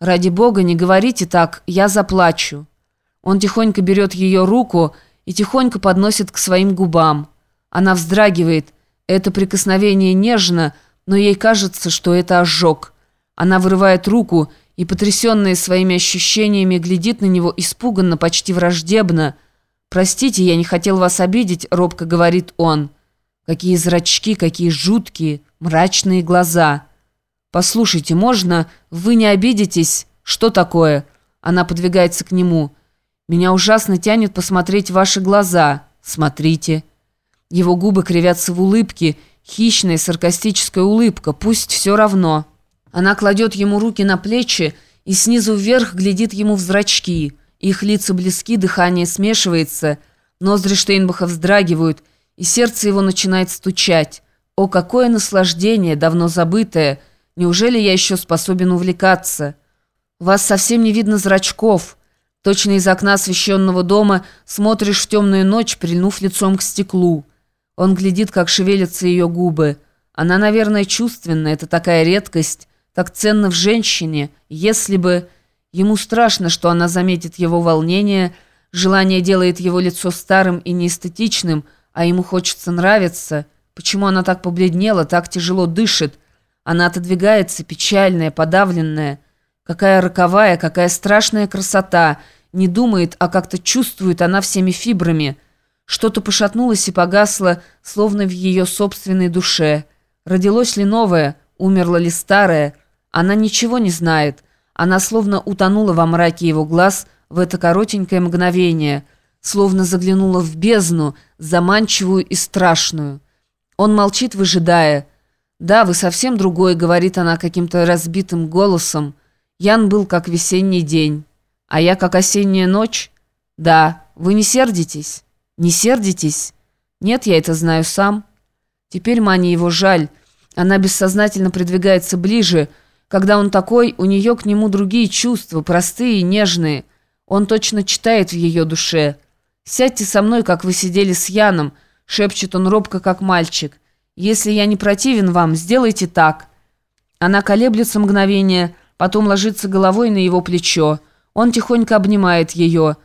«Ради бога, не говорите так, я заплачу». Он тихонько берет ее руку и тихонько подносит к своим губам. Она вздрагивает. Это прикосновение нежно, но ей кажется, что это ожог. Она вырывает руку и, потрясенная своими ощущениями, глядит на него испуганно, почти враждебно. «Простите, я не хотел вас обидеть», — робко говорит он. «Какие зрачки, какие жуткие, мрачные глаза». «Послушайте, можно? Вы не обидитесь? Что такое?» Она подвигается к нему. «Меня ужасно тянет посмотреть в ваши глаза. Смотрите». Его губы кривятся в улыбке, хищная саркастическая улыбка, пусть все равно. Она кладет ему руки на плечи и снизу вверх глядит ему в зрачки. Их лица близки, дыхание смешивается, ноздри Штейнбаха вздрагивают, и сердце его начинает стучать. О, какое наслаждение, давно забытое! Неужели я еще способен увлекаться? Вас совсем не видно зрачков. Точно из окна освещенного дома смотришь в темную ночь, прильнув лицом к стеклу. Он глядит, как шевелятся ее губы. Она, наверное, чувственная, это такая редкость, так ценно в женщине, если бы... Ему страшно, что она заметит его волнение, желание делает его лицо старым и неэстетичным, а ему хочется нравиться. Почему она так побледнела, так тяжело дышит? Она отодвигается, печальная, подавленная. Какая роковая, какая страшная красота. Не думает, а как-то чувствует она всеми фибрами. Что-то пошатнулось и погасло, словно в ее собственной душе. Родилось ли новое, умерло ли старое? Она ничего не знает. Она словно утонула во мраке его глаз в это коротенькое мгновение, словно заглянула в бездну, заманчивую и страшную. Он молчит, выжидая. «Да, вы совсем другой», — говорит она каким-то разбитым голосом. «Ян был как весенний день, а я как осенняя ночь». «Да, вы не сердитесь?» «Не сердитесь?» «Нет, я это знаю сам». Теперь Мане его жаль. Она бессознательно придвигается ближе. Когда он такой, у нее к нему другие чувства, простые и нежные. Он точно читает в ее душе. «Сядьте со мной, как вы сидели с Яном», — шепчет он робко, как мальчик. Если я не противен вам, сделайте так». Она колеблется мгновение, потом ложится головой на его плечо. Он тихонько обнимает ее.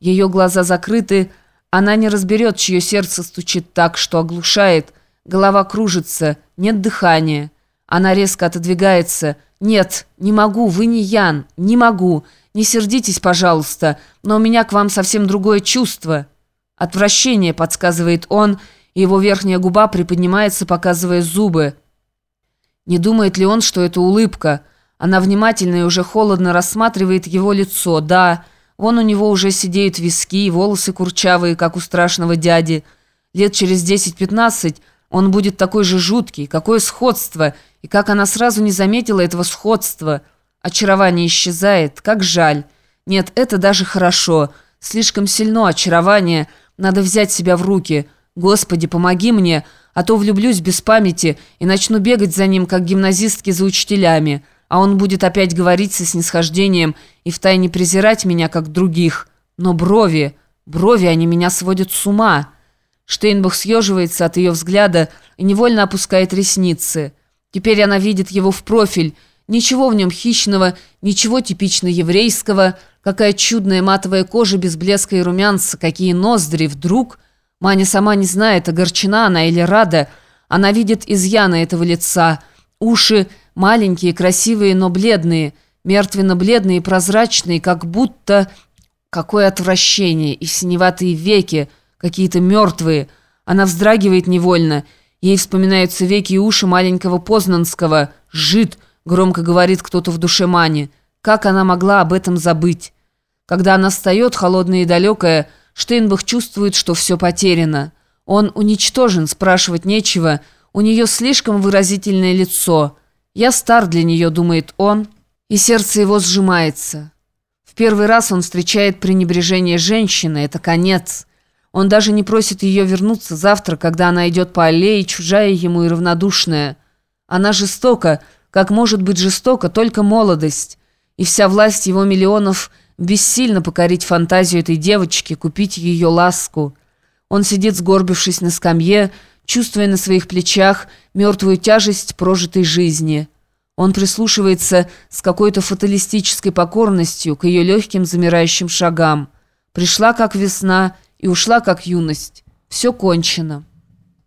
Ее глаза закрыты, она не разберет, чье сердце стучит так, что оглушает. Голова кружится, нет дыхания. Она резко отодвигается. «Нет, не могу, вы не Ян, не могу. Не сердитесь, пожалуйста, но у меня к вам совсем другое чувство». «Отвращение», — подсказывает он, — его верхняя губа приподнимается, показывая зубы. Не думает ли он, что это улыбка? Она внимательно и уже холодно рассматривает его лицо. Да, вон у него уже сидеют виски, волосы курчавые, как у страшного дяди. Лет через 10-15 он будет такой же жуткий. Какое сходство! И как она сразу не заметила этого сходства. Очарование исчезает. Как жаль. Нет, это даже хорошо. Слишком сильно очарование. Надо взять себя в руки. «Господи, помоги мне, а то влюблюсь без памяти и начну бегать за ним, как гимназистки за учителями, а он будет опять говорить со снисхождением и втайне презирать меня, как других. Но брови, брови, они меня сводят с ума». Штейнбах съеживается от ее взгляда и невольно опускает ресницы. Теперь она видит его в профиль. Ничего в нем хищного, ничего типично еврейского. Какая чудная матовая кожа без блеска и румянца, какие ноздри. Вдруг... Маня сама не знает, огорчена она или рада. Она видит изъяны этого лица. Уши маленькие, красивые, но бледные. Мертвенно-бледные и прозрачные, как будто... Какое отвращение! И синеватые веки, какие-то мертвые. Она вздрагивает невольно. Ей вспоминаются веки и уши маленького Познанского. «Жид!» — громко говорит кто-то в душе Мани. Как она могла об этом забыть? Когда она встает, холодная и далекая, Штейнбах чувствует, что все потеряно. Он уничтожен, спрашивать нечего. У нее слишком выразительное лицо. «Я стар для нее», — думает он, и сердце его сжимается. В первый раз он встречает пренебрежение женщины. Это конец. Он даже не просит ее вернуться завтра, когда она идет по аллее, чужая ему и равнодушная. Она жестока, как может быть жестока только молодость. И вся власть его миллионов — бессильно покорить фантазию этой девочки, купить ее ласку. Он сидит, сгорбившись на скамье, чувствуя на своих плечах мертвую тяжесть прожитой жизни. Он прислушивается с какой-то фаталистической покорностью к ее легким замирающим шагам. Пришла как весна и ушла как юность. Все кончено.